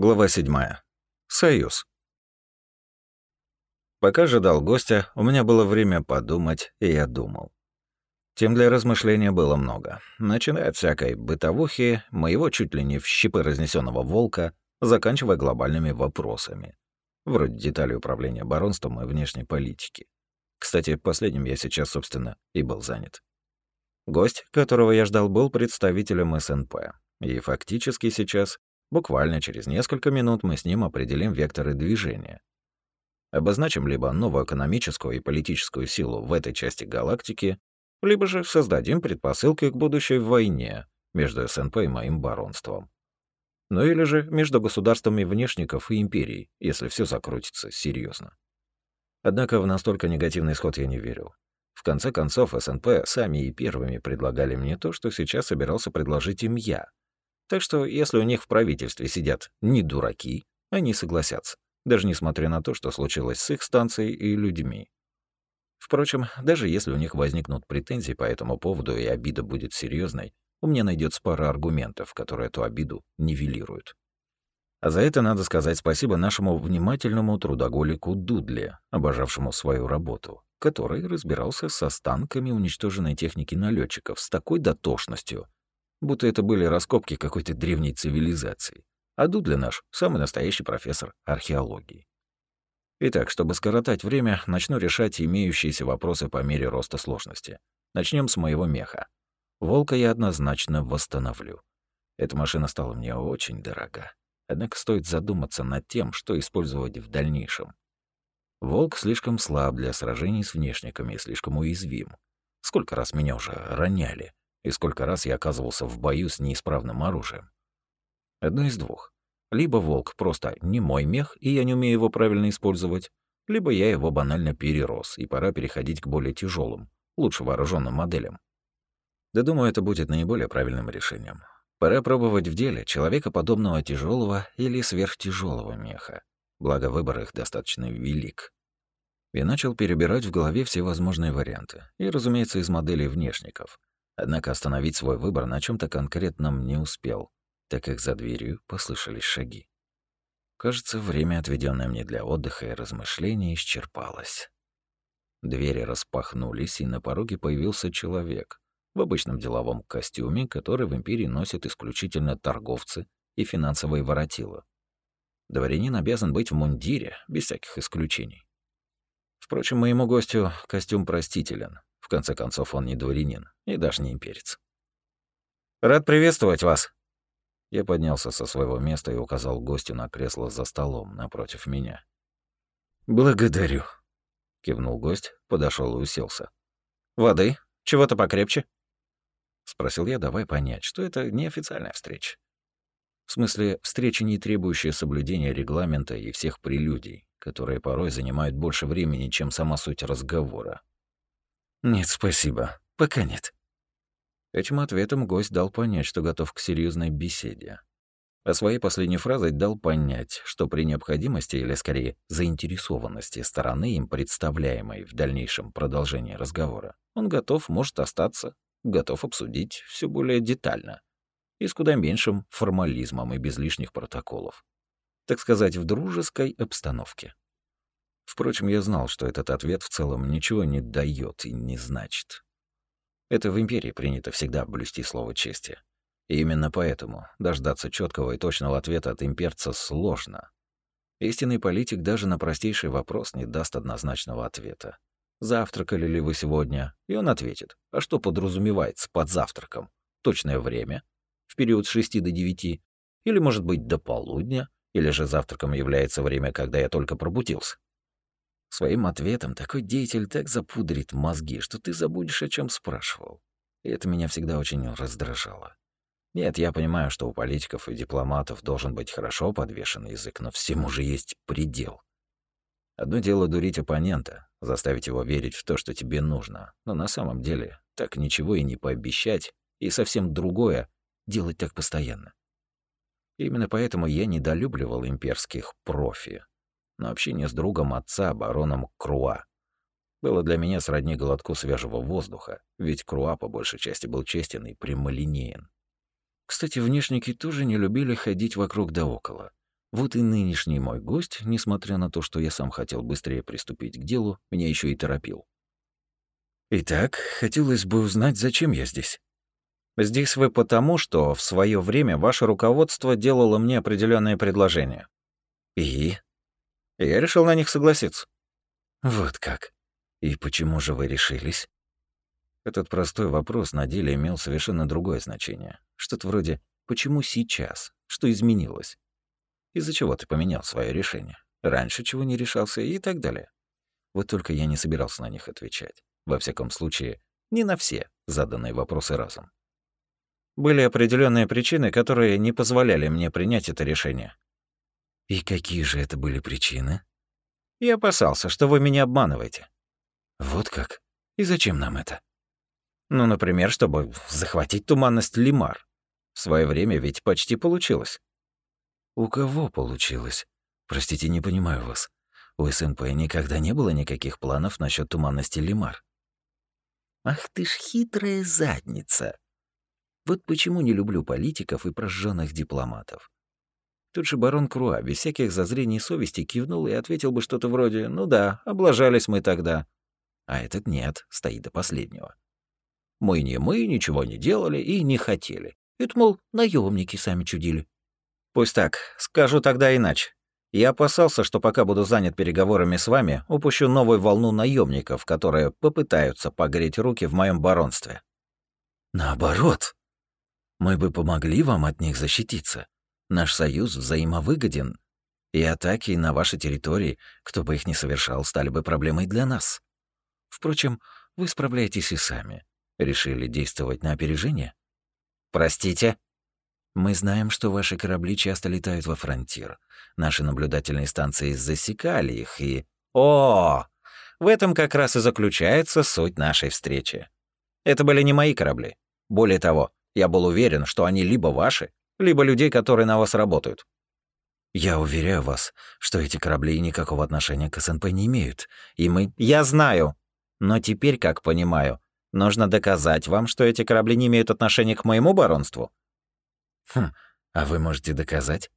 Глава 7. Союз. Пока ожидал гостя, у меня было время подумать, и я думал. Тем для размышления было много. Начиная от всякой бытовухи, моего чуть ли не в щепы разнесенного волка, заканчивая глобальными вопросами. Вроде деталей управления баронством и внешней политики. Кстати, последним я сейчас, собственно, и был занят. Гость, которого я ждал, был представителем СНП. И фактически сейчас Буквально через несколько минут мы с ним определим векторы движения. Обозначим либо новую экономическую и политическую силу в этой части галактики, либо же создадим предпосылки к будущей войне между СНП и моим баронством. Ну или же между государствами внешников и империй, если все закрутится серьезно. Однако в настолько негативный исход я не верил. В конце концов, СНП сами и первыми предлагали мне то, что сейчас собирался предложить им я, так что, если у них в правительстве сидят не дураки, они согласятся, даже несмотря на то, что случилось с их станцией и людьми. Впрочем, даже если у них возникнут претензии по этому поводу и обида будет серьезной, у меня найдется пара аргументов, которые эту обиду нивелируют. А за это надо сказать спасибо нашему внимательному трудоголику Дудле, обожавшему свою работу, который разбирался с останками уничтоженной техники налетчиков с такой дотошностью, будто это были раскопки какой-то древней цивилизации. А Дудля наш — самый настоящий профессор археологии. Итак, чтобы скоротать время, начну решать имеющиеся вопросы по мере роста сложности. Начнем с моего меха. Волка я однозначно восстановлю. Эта машина стала мне очень дорога. Однако стоит задуматься над тем, что использовать в дальнейшем. Волк слишком слаб для сражений с внешниками и слишком уязвим. Сколько раз меня уже роняли и сколько раз я оказывался в бою с неисправным оружием. Одно из двух. Либо волк просто не мой мех, и я не умею его правильно использовать, либо я его банально перерос, и пора переходить к более тяжелым, лучше вооруженным моделям. Да думаю, это будет наиболее правильным решением. Пора пробовать в деле человека подобного тяжелого или сверхтяжелого меха. Благо выбор их достаточно велик. И начал перебирать в голове все возможные варианты. И, разумеется, из моделей внешников. Однако остановить свой выбор на чем то конкретном не успел, так как за дверью послышались шаги. Кажется, время, отведенное мне для отдыха и размышлений, исчерпалось. Двери распахнулись, и на пороге появился человек в обычном деловом костюме, который в Империи носят исключительно торговцы и финансовые воротила. Дворянин обязан быть в мундире, без всяких исключений. Впрочем, моему гостю костюм простителен. В конце концов, он не дворянин и даже не имперец. «Рад приветствовать вас!» Я поднялся со своего места и указал гостю на кресло за столом напротив меня. «Благодарю», — кивнул гость, подошел и уселся. «Воды? Чего-то покрепче?» Спросил я, давай понять, что это неофициальная встреча. В смысле, встреча, не требующая соблюдения регламента и всех прелюдий, которые порой занимают больше времени, чем сама суть разговора. «Нет, спасибо. Пока нет». Этим ответом гость дал понять, что готов к серьезной беседе. А своей последней фразой дал понять, что при необходимости, или скорее заинтересованности стороны им представляемой в дальнейшем продолжении разговора, он готов, может остаться, готов обсудить все более детально и с куда меньшим формализмом и без лишних протоколов. Так сказать, в дружеской обстановке. Впрочем, я знал, что этот ответ в целом ничего не дает и не значит. Это в империи принято всегда блюсти слово чести. И именно поэтому дождаться четкого и точного ответа от имперца сложно. Истинный политик даже на простейший вопрос не даст однозначного ответа. «Завтракали ли вы сегодня?» И он ответит. А что подразумевается под завтраком? Точное время? В период с 6 до 9? Или, может быть, до полудня? Или же завтраком является время, когда я только пробудился? Своим ответом такой деятель так запудрит мозги, что ты забудешь, о чем спрашивал. И это меня всегда очень раздражало. Нет, я понимаю, что у политиков и дипломатов должен быть хорошо подвешен язык, но всему же есть предел. Одно дело дурить оппонента, заставить его верить в то, что тебе нужно, но на самом деле так ничего и не пообещать, и совсем другое — делать так постоянно. Именно поэтому я недолюбливал имперских профи, но общение с другом отца, бароном Круа, было для меня сродни глотку свежего воздуха, ведь Круа по большей части был честен и прямолинеен. Кстати, внешники тоже не любили ходить вокруг да около. Вот и нынешний мой гость, несмотря на то, что я сам хотел быстрее приступить к делу, меня еще и торопил. Итак, хотелось бы узнать, зачем я здесь. Здесь вы потому, что в свое время ваше руководство делало мне определенные предложения. И? Я решил на них согласиться. Вот как. И почему же вы решились? Этот простой вопрос на деле имел совершенно другое значение. Что-то вроде «почему сейчас? Что изменилось?» Из-за чего ты поменял свое решение? Раньше чего не решался и так далее. Вот только я не собирался на них отвечать. Во всяком случае, не на все заданные вопросы разом. Были определенные причины, которые не позволяли мне принять это решение. И какие же это были причины? Я опасался, что вы меня обманываете. Вот как? И зачем нам это? Ну, например, чтобы захватить туманность Лимар. В свое время ведь почти получилось. У кого получилось? Простите, не понимаю вас. У СНП никогда не было никаких планов насчет туманности Лимар. Ах ты ж хитрая задница. Вот почему не люблю политиков и прожженных дипломатов. Тут же барон Круа без всяких зазрений совести кивнул и ответил бы что-то вроде «Ну да, облажались мы тогда». А этот нет, стоит до последнего. Мы не мы, ничего не делали и не хотели. Это, мол, наемники сами чудили. Пусть так, скажу тогда иначе. Я опасался, что пока буду занят переговорами с вами, упущу новую волну наемников, которые попытаются погреть руки в моем баронстве. Наоборот. Мы бы помогли вам от них защититься. Наш союз взаимовыгоден, и атаки на вашей территории, кто бы их ни совершал, стали бы проблемой для нас. Впрочем, вы справляетесь и сами. Решили действовать на опережение? Простите? Мы знаем, что ваши корабли часто летают во фронтир. Наши наблюдательные станции засекали их и... О! В этом как раз и заключается суть нашей встречи. Это были не мои корабли. Более того, я был уверен, что они либо ваши, либо людей, которые на вас работают. Я уверяю вас, что эти корабли никакого отношения к СНП не имеют, и мы... Я знаю. Но теперь, как понимаю, нужно доказать вам, что эти корабли не имеют отношения к моему баронству. Хм, а вы можете доказать?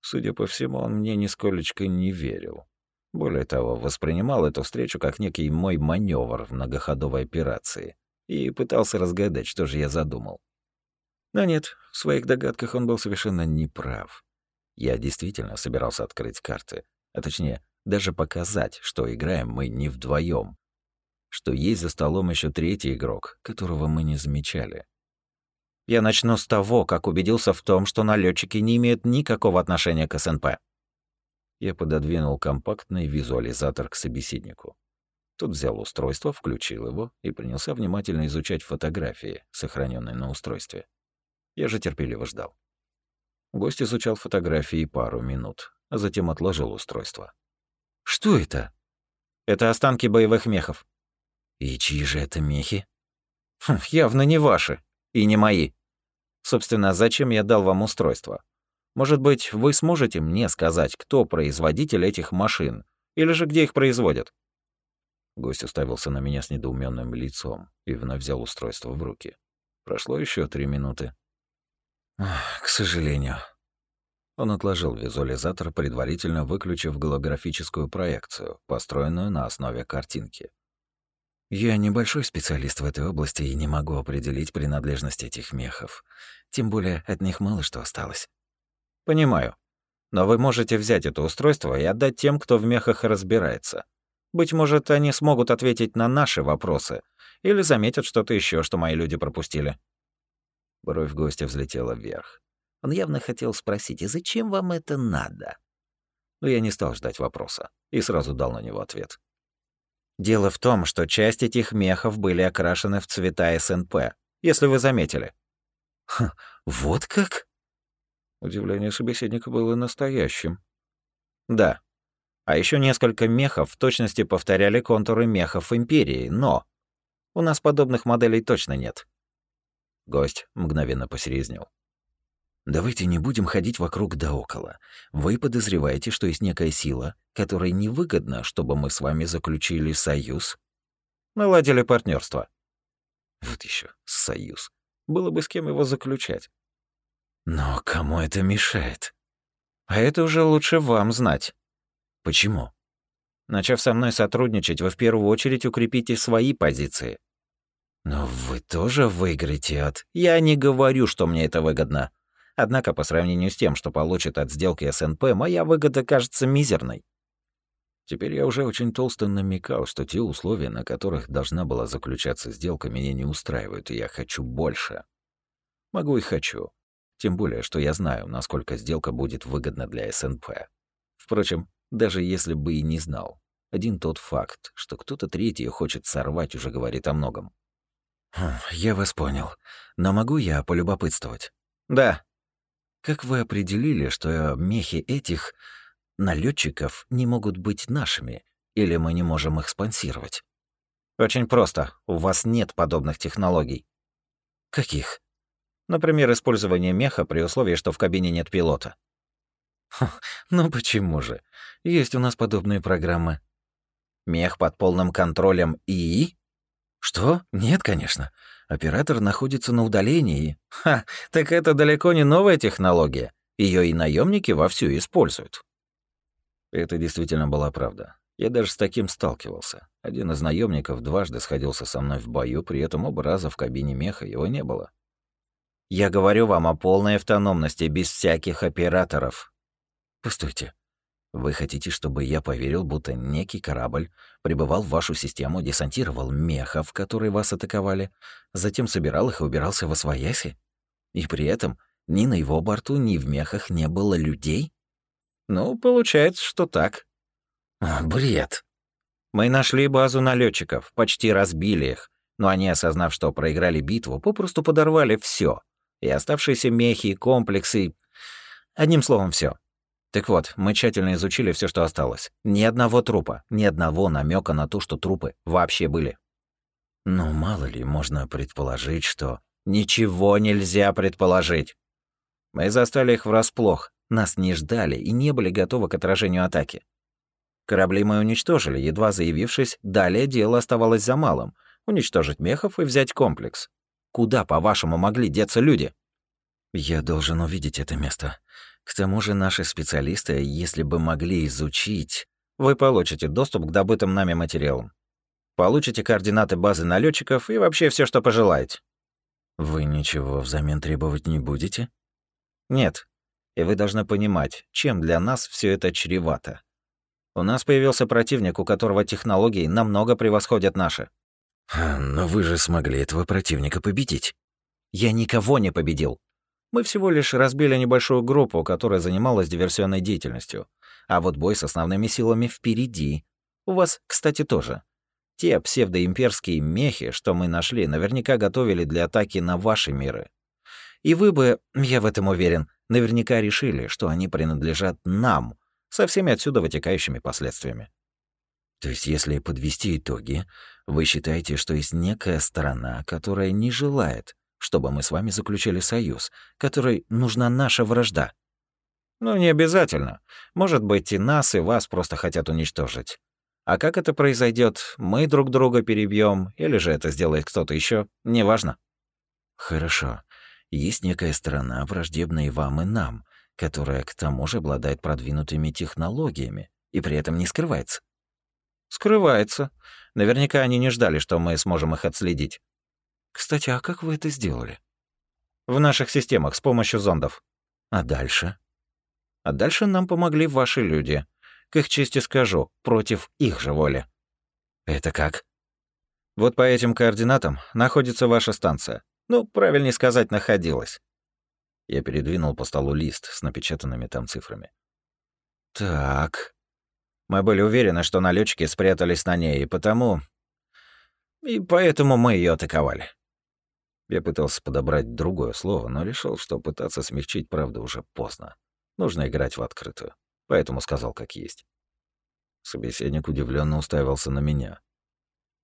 Судя по всему, он мне нисколечко не верил. Более того, воспринимал эту встречу как некий мой маневр в многоходовой операции и пытался разгадать, что же я задумал. Но нет, в своих догадках он был совершенно неправ. Я действительно собирался открыть карты, а точнее, даже показать, что играем мы не вдвоем, что есть за столом еще третий игрок, которого мы не замечали. Я начну с того, как убедился в том, что налетчики не имеют никакого отношения к СНП. Я пододвинул компактный визуализатор к собеседнику. Тот взял устройство, включил его и принялся внимательно изучать фотографии, сохраненные на устройстве. Я же терпеливо ждал. Гость изучал фотографии пару минут, а затем отложил устройство. «Что это?» «Это останки боевых мехов». «И чьи же это мехи?» хм, «Явно не ваши и не мои. Собственно, зачем я дал вам устройство? Может быть, вы сможете мне сказать, кто производитель этих машин, или же где их производят?» Гость уставился на меня с недоуменным лицом и вновь взял устройство в руки. Прошло еще три минуты. «К сожалению». Он отложил визуализатор, предварительно выключив голографическую проекцию, построенную на основе картинки. Я небольшой специалист в этой области и не могу определить принадлежность этих мехов. Тем более от них мало что осталось. Понимаю. Но вы можете взять это устройство и отдать тем, кто в мехах разбирается. Быть может, они смогут ответить на наши вопросы или заметят что-то еще, что мои люди пропустили. Бровь гостя взлетела вверх. Он явно хотел спросить, и зачем вам это надо? Но я не стал ждать вопроса и сразу дал на него ответ. Дело в том, что часть этих мехов были окрашены в цвета СНП, если вы заметили. Ха, вот как? Удивление собеседника было настоящим. Да. А еще несколько мехов в точности повторяли контуры мехов Империи, но у нас подобных моделей точно нет. Гость мгновенно посерезнел. Давайте не будем ходить вокруг да около. Вы подозреваете, что есть некая сила, которой невыгодно, чтобы мы с вами заключили союз? Наладили партнерство. Вот еще союз. Было бы с кем его заключать. Но кому это мешает? А это уже лучше вам знать. Почему? Начав со мной сотрудничать, вы в первую очередь укрепите свои позиции. Но вы тоже выиграете от... Я не говорю, что мне это выгодно. Однако по сравнению с тем, что получит от сделки СНП, моя выгода кажется мизерной. Теперь я уже очень толсто намекал, что те условия, на которых должна была заключаться сделка, меня не устраивают, и я хочу больше. Могу и хочу. Тем более, что я знаю, насколько сделка будет выгодна для СНП. Впрочем, даже если бы и не знал. Один тот факт, что кто-то третий хочет сорвать, уже говорит о многом. «Я вас понял. Но могу я полюбопытствовать?» «Да». «Как вы определили, что мехи этих налетчиков не могут быть нашими, или мы не можем их спонсировать?» «Очень просто. У вас нет подобных технологий». «Каких?» «Например, использование меха при условии, что в кабине нет пилота». «Ну почему же? Есть у нас подобные программы». «Мех под полным контролем ИИ?» «Что? Нет, конечно. Оператор находится на удалении. Ха, так это далеко не новая технология. Ее и наемники вовсю используют. Это действительно была правда. Я даже с таким сталкивался. Один из наемников дважды сходился со мной в бою, при этом оба раза в кабине меха его не было. Я говорю вам о полной автономности без всяких операторов. Постойте. Вы хотите, чтобы я поверил, будто некий корабль прибывал в вашу систему, десантировал мехов, которые вас атаковали, затем собирал их и убирался во свояси? И при этом ни на его борту, ни в мехах не было людей? Ну, получается, что так. О, бред. Мы нашли базу налетчиков, почти разбили их, но они, осознав, что проиграли битву, попросту подорвали все. И оставшиеся мехи, комплексы... Одним словом, все. Так вот, мы тщательно изучили все, что осталось. Ни одного трупа, ни одного намека на то, что трупы вообще были. Ну, мало ли, можно предположить, что... Ничего нельзя предположить. Мы застали их врасплох, нас не ждали и не были готовы к отражению атаки. Корабли мы уничтожили, едва заявившись, далее дело оставалось за малым — уничтожить мехов и взять комплекс. Куда, по-вашему, могли деться люди? Я должен увидеть это место. К тому же наши специалисты, если бы могли изучить... Вы получите доступ к добытым нами материалам. Получите координаты базы налетчиков и вообще все, что пожелаете. Вы ничего взамен требовать не будете? Нет. И вы должны понимать, чем для нас все это чревато. У нас появился противник, у которого технологии намного превосходят наши. Но вы же смогли этого противника победить. Я никого не победил. Мы всего лишь разбили небольшую группу, которая занималась диверсионной деятельностью. А вот бой с основными силами впереди. У вас, кстати, тоже. Те псевдоимперские мехи, что мы нашли, наверняка готовили для атаки на ваши миры. И вы бы, я в этом уверен, наверняка решили, что они принадлежат нам, со всеми отсюда вытекающими последствиями. То есть, если подвести итоги, вы считаете, что есть некая сторона, которая не желает, чтобы мы с вами заключили союз, которой нужна наша вражда. Ну, не обязательно. Может быть, и нас, и вас просто хотят уничтожить. А как это произойдет, мы друг друга перебьем, или же это сделает кто-то еще, неважно. Хорошо. Есть некая сторона, враждебная вам, и нам, которая к тому же обладает продвинутыми технологиями и при этом не скрывается. Скрывается. Наверняка они не ждали, что мы сможем их отследить. Кстати, а как вы это сделали? В наших системах с помощью зондов. А дальше? А дальше нам помогли ваши люди. К их чести скажу, против их же воли. Это как? Вот по этим координатам находится ваша станция. Ну, правильнее сказать, находилась. Я передвинул по столу лист с напечатанными там цифрами. Так. Мы были уверены, что налетчики спрятались на ней, и потому... И поэтому мы ее атаковали. Я пытался подобрать другое слово, но решил, что пытаться смягчить правду уже поздно. Нужно играть в открытую. Поэтому сказал как есть. Собеседник удивленно уставился на меня.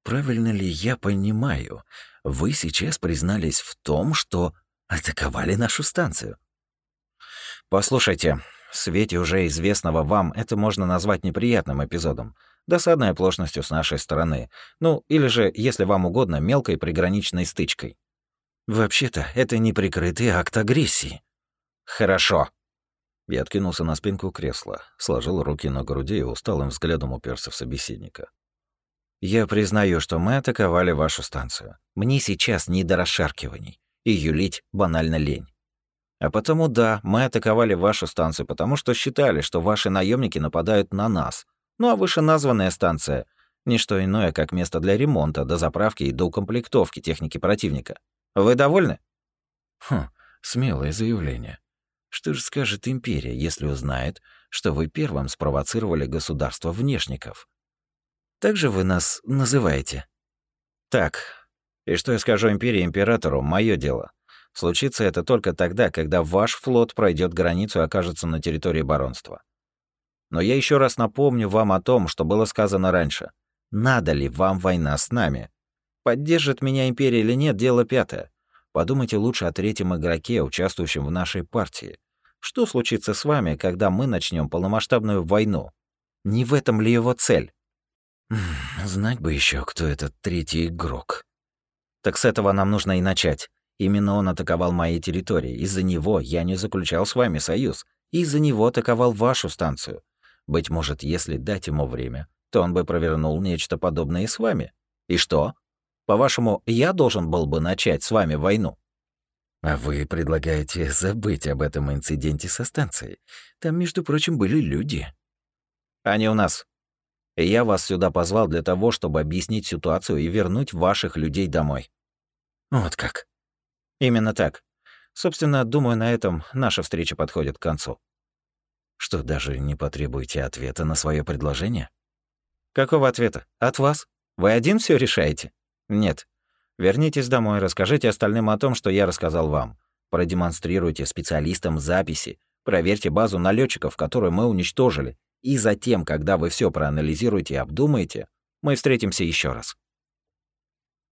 «Правильно ли я понимаю, вы сейчас признались в том, что атаковали нашу станцию?» «Послушайте, в свете уже известного вам это можно назвать неприятным эпизодом, досадной оплошностью с нашей стороны, ну или же, если вам угодно, мелкой приграничной стычкой. Вообще-то, это неприкрытый акт агрессии. Хорошо. Я откинулся на спинку кресла, сложил руки на груди и усталым взглядом уперся в собеседника. «Я признаю, что мы атаковали вашу станцию. Мне сейчас не до расшаркиваний, и юлить банально лень. А потому да, мы атаковали вашу станцию, потому что считали, что ваши наемники нападают на нас. Ну а вышеназванная станция — ничто иное, как место для ремонта, дозаправки и доукомплектовки техники противника. Вы довольны? Хм, смелое заявление. Что же скажет империя, если узнает, что вы первым спровоцировали государство внешников? Так же вы нас называете? Так. И что я скажу империи императору, мое дело. Случится это только тогда, когда ваш флот пройдет границу и окажется на территории баронства. Но я еще раз напомню вам о том, что было сказано раньше. Надо ли вам война с нами? Поддержит меня империя или нет, дело пятое. Подумайте лучше о третьем игроке, участвующем в нашей партии. Что случится с вами, когда мы начнем полномасштабную войну? Не в этом ли его цель? Знать бы еще, кто этот третий игрок. Так с этого нам нужно и начать. Именно он атаковал мои территории. Из-за него я не заключал с вами союз. Из-за него атаковал вашу станцию. Быть может, если дать ему время, то он бы провернул нечто подобное и с вами. И что? По-вашему, я должен был бы начать с вами войну? А вы предлагаете забыть об этом инциденте со станцией. Там, между прочим, были люди. Они у нас. Я вас сюда позвал для того, чтобы объяснить ситуацию и вернуть ваших людей домой. Вот как. Именно так. Собственно, думаю, на этом наша встреча подходит к концу. Что, даже не потребуете ответа на свое предложение? Какого ответа? От вас? Вы один все решаете? Нет. Вернитесь домой, расскажите остальным о том, что я рассказал вам. Продемонстрируйте специалистам записи, проверьте базу налетчиков, которую мы уничтожили, и затем, когда вы все проанализируете и обдумаете, мы встретимся еще раз.